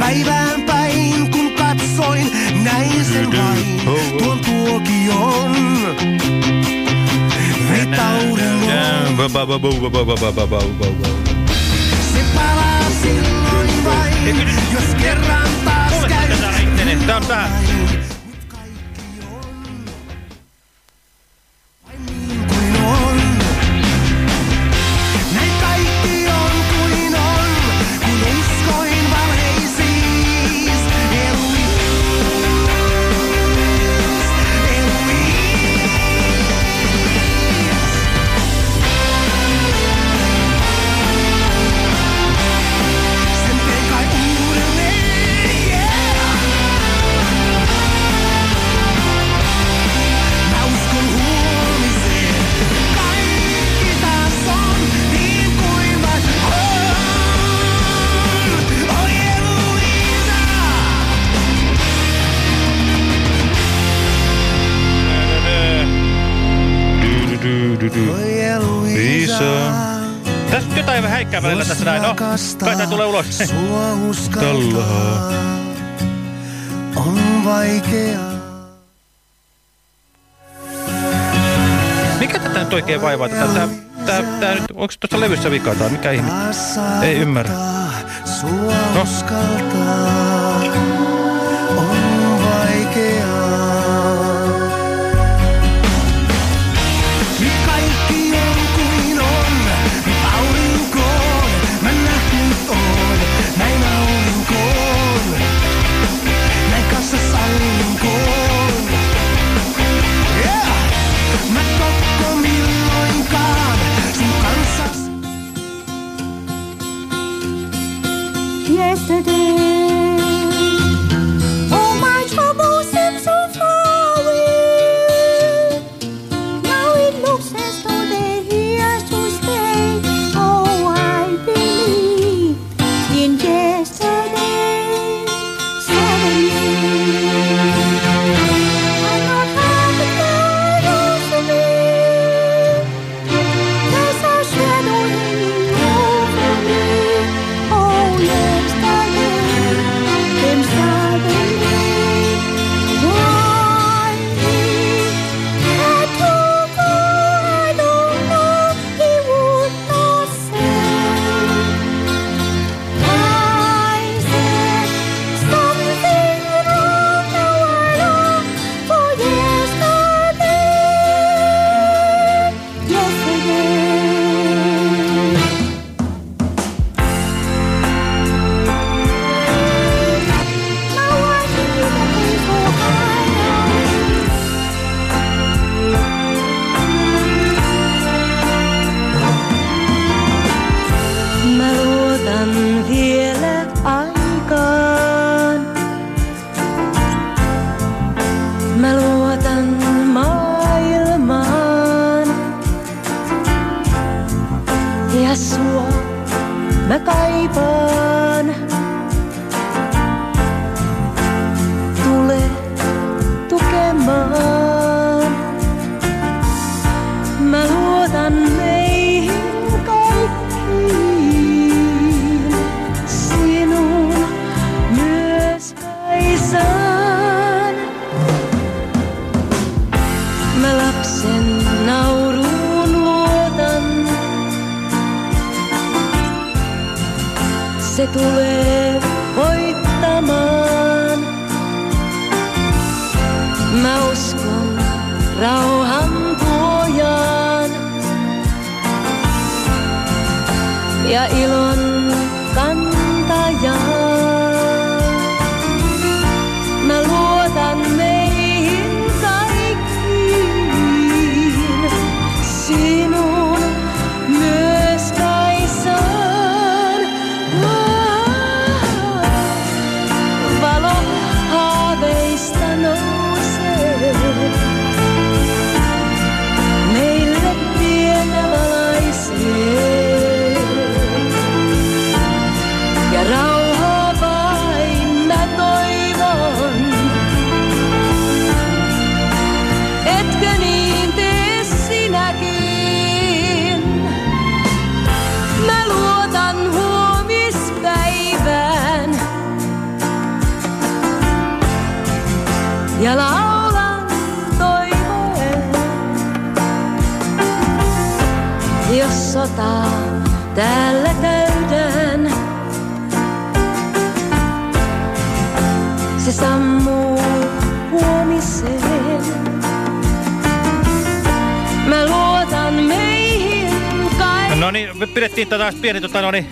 päivään päin kun katsoin, näin sen vain, tuon tuokion. Se palaa silloin vain, jos kerran taas käy. Tää on tää. Häikkää välillä tässä näin. No, kai tää tulee ulos. Uskaltaa. On vaikeaa. Mikä tätä nyt oikein vaivaa? Tätä, tää, tää, tää nyt, onko tuossa levyssä vikaa tai mikä ihme? Ei ymmärrä. No. On vaikeaa. saatan meihin kaikkiin. Sinun myös kaisaan. Mä lapsen nauruun luotan. Se tulee täällä käydään, se sammuu huomiseen. Mä luotan meihin kaikkiin. No niin, me pidettiin tätä taas pieni tota, no niin,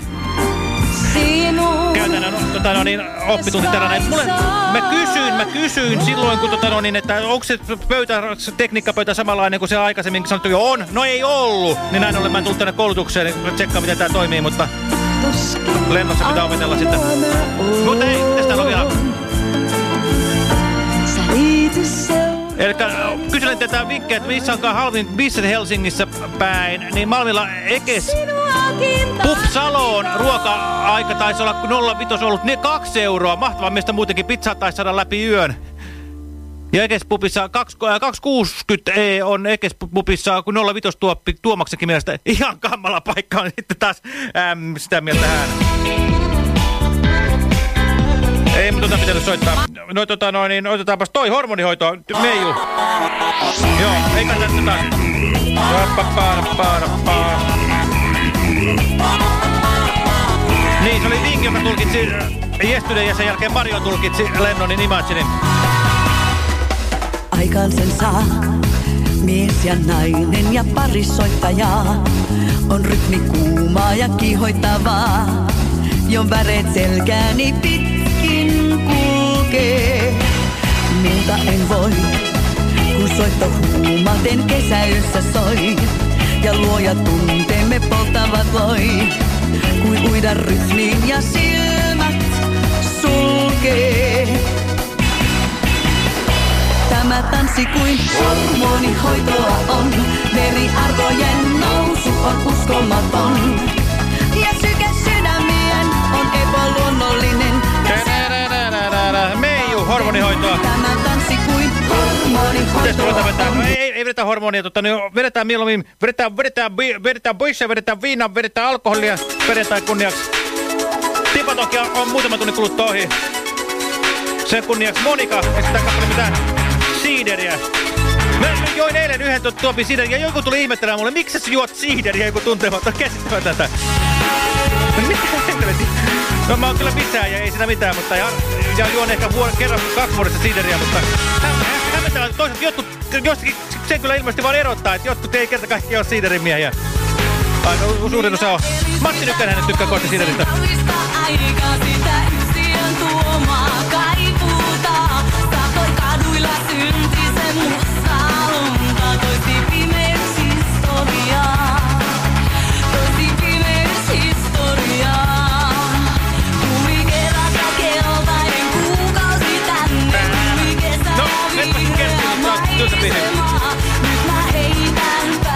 Sinun käytännön tota, no niin, oppitunti tällainen. Mulle, mä kysyin, mä kysyin silloin, kun tota, no niin, että onko se pöytä, tekniikkapöytä samanlainen kuin se aikaisemmin sanottu jo on. No ei ollut. Niin näin ollen mä en tullut tänne koulutukseen tsekkaan, miten tää toimii, mutta lennossa pitää opetella sitten. Mutta ei, mitäs täällä on vielä? Eli kyselen tätä vinkkejä, että missä onkaan halvin bisset Helsingissä päin, niin Malmilla Ekes Pup Saloon ruoka-aika taisi olla 05 ollut ne kaksi euroa. Mahtavaa miestä muutenkin pizzaa taisi saada läpi yön. Ja Ekespupissa 260 E on Ekespupissa, kun 05 tuoppi Tuomaksenkin mielestä ihan kammala paikka on sitten taas äm, sitä mieltä hän. Ei me tota pitänyt soittaa. No tota noin, niin otetaanpas toi hormonihoito. Meiju. Joo, ei kannata taas. Niin, se oli Vink, joka tulkitsi Yesterday ja sen jälkeen Mario tulkitsi Lennonin sen saa mies ja nainen ja pari soittajaa. On rytmi kuumaa ja kihoittavaa. Jo väreet selkääni pitkin kulkee. Muuta en voi, kun soitto huumaten kesäyössä soi. Ja luoja tunteemme polttavat loi. Kuin uida rytmiin ja silmät sulkee. Tämä tanssi kuin hormonihoitoa on. Veriarvojen nousu on uskomaton. Ei, vedetä hormonia, tota, niin vedetään mieluummin, vedetään, vedetään, vedetään boissia, vedetään viinaa, vedetään alkoholia, vedetään kunniaksi. Tipatokia on muutama tunnin kuluttua ohi. Sen kunniaksi Monika, sitä kappale mitään siideriä. Mä join eilen yhden tu tuopin siideriä ja joku tuli ihmettelemään mulle, miksi sä juot siideriä, joku tuntematon käsittämätöntä. Mitä helvetti? No mä oon kyllä mitään ja ei siinä mitään, mutta ja, ja juon ehkä vuor, kerran kaksi vuodessa siideriä, mutta hämmentävää, toisaalta jotkut, jostakin sen kyllä ilmeisesti vaan erottaa, että jotkut ei kerta kaikkiaan ole siiderin miehiä. Aika suurin osa on. Matti Nykänen hänet tykkää kohti siideristä. Aika sitä yksiön tuomaa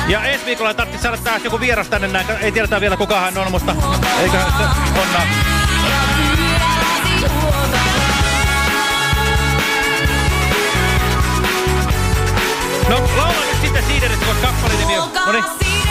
Ja ensi viikolla tarvitsisi saada taas joku vieras tänne näin. Ei tiedetä vielä kuka hän on, mutta eiköhän se onnaa. No, laula nyt sitten kappale nimi on. No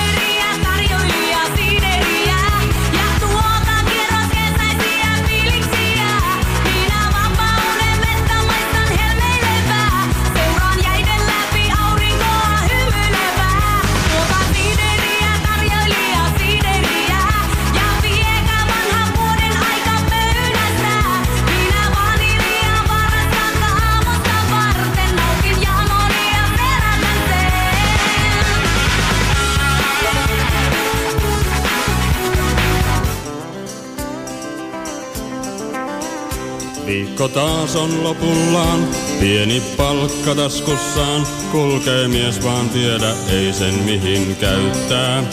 Viikko taas on lopullaan, pieni palkka taskussaan. Kulkee mies vaan tiedä, ei sen mihin käyttää.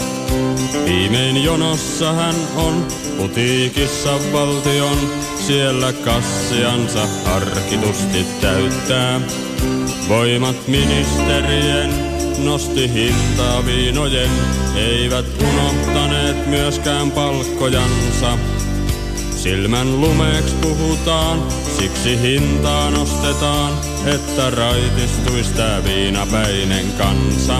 Viimein jonossa hän on, putiikissa valtion. Siellä kassiansa harkitusti täyttää. Voimat ministerien nosti hintaa viinojen, eivät unohtaneet myöskään palkkojansa. Silmän lumeeks puhutaan, siksi hintaa nostetaan, että raitistuis tää viinapäinen kansa.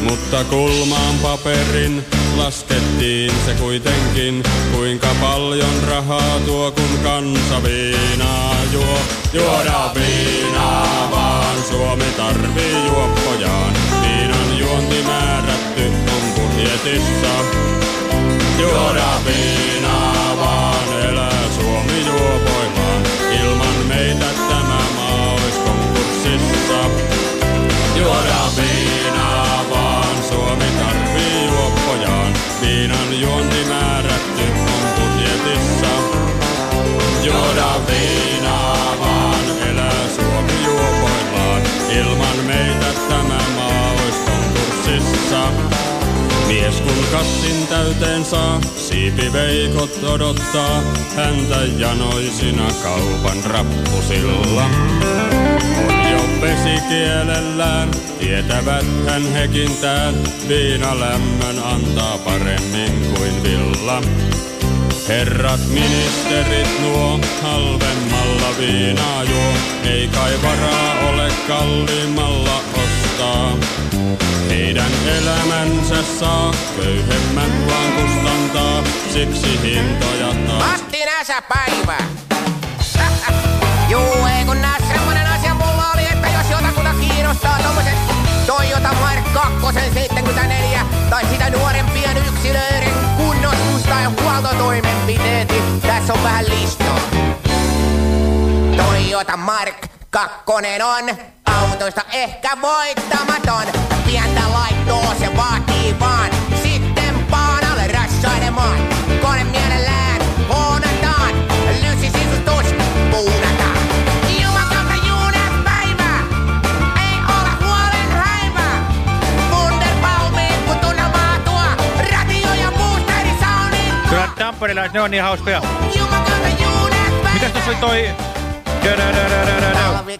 Mutta kulmaan paperin laskettiin se kuitenkin, kuinka paljon rahaa tuo kun kansa viinaa juo. Juoda viinaa vaan, Suomi tarvii juoppojaan. Viinan juonti määrätty on budjetissa. Juoda viinaa vaan, Suomi juopoillaan. Ilman meitä tämä maa ois konkurssissa. Juoda viinaa vaan, Suomi tarvii juoppojaan. Viinan juonti määrätty on budjetissa. Juoda viinaa vaan, elää Suomi juopoillaan. Ilman meitä tämä maa ois konkurssissa. Mies kun kassin täyteen saa, siipiveikot odottaa häntä janoisina kaupan rappusilla. On jo vesikielellään, tietävät hän hekin tää, viina lämmön antaa paremmin kuin villa. Herrat ministerit nuo, halvemmalla viinaa juo, ei kai varaa ole kalliimmalla ostaa. Heidän elämänsä saa, köyhemmät vaan kustantaa, siksi hintoja taas. Matti Näsäpäivä! Juu, ei kun nää semmonen asia mulla oli, että jos jotakuta kiinnostaa tommoset Toyota Mark 2 74 tai sitä nuorempien yksilöiden kunnostus tai huoltotoimenpiteet, niin tässä on vähän listoa. Toyota Mark 2 on autoista ehkä voittamaton. Pientä laittoa se vaatii vaan. Sitten paanalle rassailemaan. Kone mielellään huonataan. Lysisisustus puunataan. Jumakalta juunet päivä. Ei ole huolen häivä. Wunderbaumi, kun tunnelmaa tuo. Radio ja boosteri soundit Kyllä tamperilaiset, ne on niin hauskoja. Mitäs tuossa oli toi...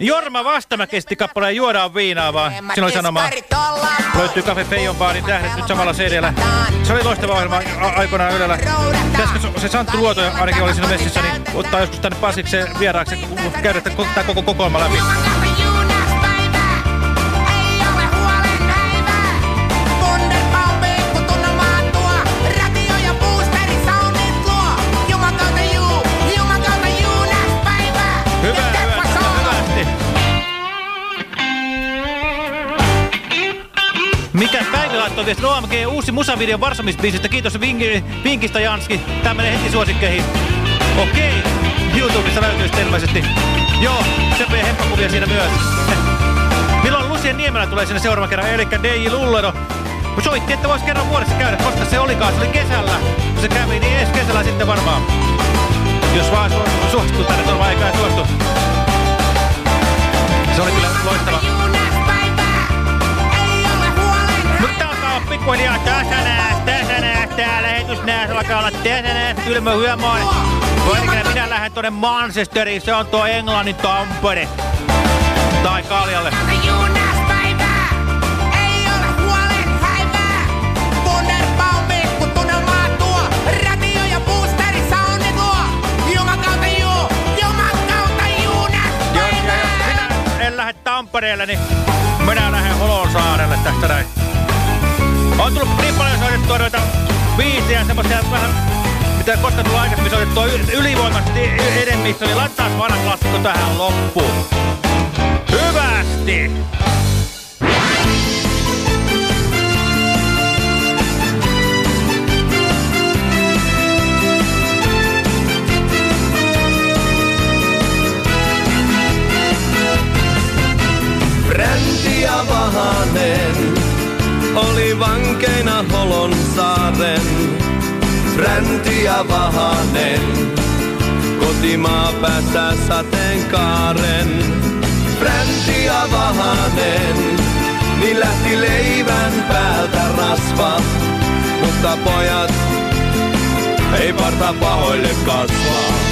Jorma Vastamäkesti kappaleen Juodaan viinaa vaan. Siinä oli sanoma. Löytyy Cafe Feijon baarin tähdet nyt samalla cd Se oli loistava ohjelma aikoinaan Ylellä. Pitäisikö se- Santtu Luoto ainakin oli siinä messissä, niin ottaa joskus tänne Pasikseen vieraaksi käydä tämä koko kokoelma läpi. Mikä Päivi laittoi viesti OMG uusi musavideo Varsomisbiisistä. Kiitos vinki, vinkistä Janski. Tää menee heti suosikkeihin. Okei. YouTubesta löytyy sitten. Joo, se menee hempakuvia siinä myös. Milloin Lucien Niemelä tulee sinne seuraavan kerran? Eli DJ Lullero. Soitti, että voisi kerran vuodessa käydä, koska se olikaan. Se oli kesällä. Kun se kävi, niin ensi kesällä sitten varmaan. Jos vaan su suostuu tänne, on vaan eikä suostu. Se oli kyllä loistava. Olla pikkuhiljaa tässä nää, tässä nää, tää lähetys nää, se alkaa olla tässä nää, kylmä hyömoin. Vaikka minä lähden tonne Manchesteriin, se on tuo Englannin Tampere. Tai Kaljalle. Jos minä en lähde Tampereelle, niin minä lähden Holosaarelle tästä näin. On tullut niin paljon soitettua noita biisejä, semmoisia vähän, mitä koskaan tullut aikaisemmin soitettua y- ylivoimaisesti y- enemmistö, niin laittaa vanha klassikko tähän loppuun. Hyvästi! Brändi ja Vahanen oli vankeina Holon saaren. Brändi ja Vahanen, kotimaa päässä sateenkaaren. Fränti ja vahanen, niin lähti leivän päältä rasva. Mutta pojat ei parta pahoille kasvaa.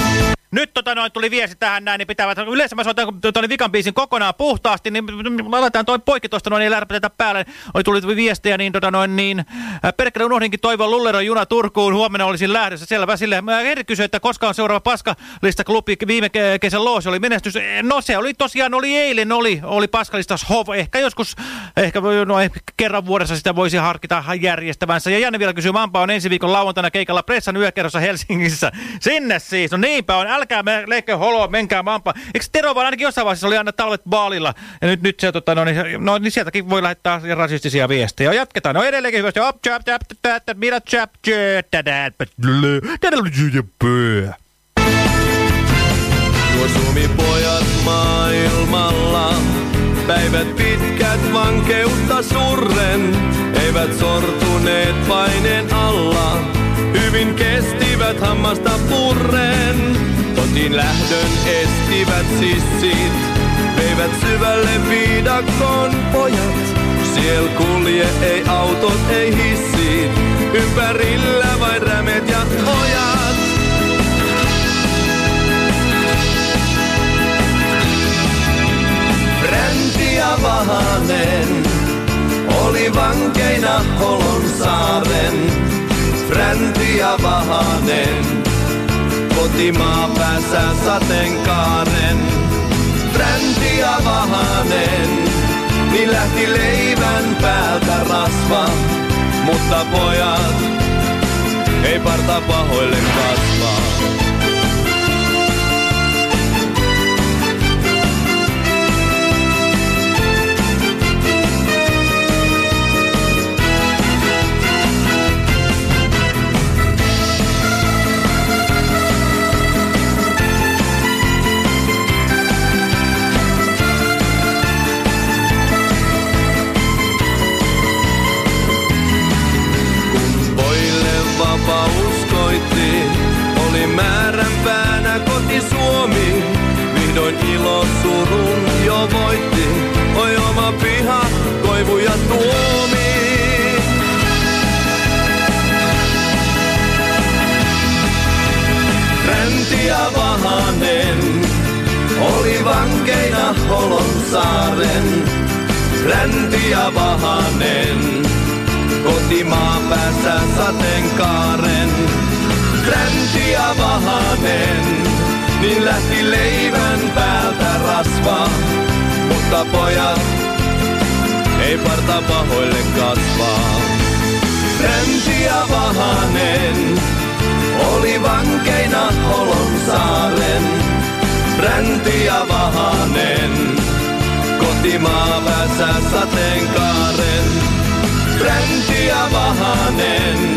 Nyt tota noin tuli viesti tähän näin, niin pitävät, yleensä mä soitan tuonne vikan biisin kokonaan puhtaasti, niin laitetaan toi poikki tuosta noin, niin lärpätetään päälle. Oli tuli viestiä, niin tota noin, niin äh, perkele unohdinkin toivon Lulleron juna Turkuun, huomenna olisin lähdössä, selvä silleen. Mä Eri kysyi, että koska on seuraava paskalista klubi, viime ke- kesän loosi oli menestys. No se oli tosiaan, oli eilen, oli, oli paskalistas hov, ehkä joskus, ehkä, no, kerran vuodessa sitä voisi harkita järjestävänsä. Ja Janne vielä kysyy, Mampa on ensi viikon lauantaina keikalla Pressan yökerrossa Helsingissä. Sinne siis, no niinpä on, älkää me, holoa, menkää mampa. Eikö Tero vaan ainakin jossain vaiheessa oli aina talvet baalilla? Ja nyt, nyt se, tota, no, niin, no, niin sieltäkin voi lähettää rasistisia viestejä. Jatketaan. No edelleenkin hyvästi. Op, chap, chap, chap, chap, mitä chap, Nuo suomipojat maailmalla, päivät pitkät vankeutta surren, eivät sortuneet paineen alla, hyvin kestivät hammasta purren. Kotiin lähdön estivät sissit, veivät syvälle viidakon pojat. Siel kulje ei autot, ei hissit, ympärillä vain rämet ja ojat. Bränti ja Vahanen oli vankeina Holon saaren. Fränti ja Vahanen kotimaa päässä sateenkaaren. Fränti ja Vahanen, niin lähti leivän päältä rasva. Mutta pojat, ei parta pahoille kasvaa. Niin lähti leivän päältä rasva. Mutta pojat, ei parta pahoille kasvaa. Kränti ja vahanen, oli vankeina Holon saaren. Ränti ja vahanen, kotimaa päässä sateenkaaren. Bränti ja Vahanen,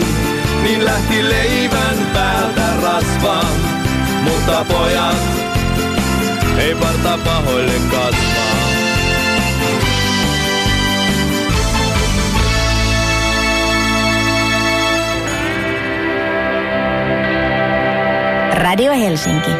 niin lähti leivän päältä rasva. Mutta pojat, ei parta pahoille kasvaa. Radio Helsinki.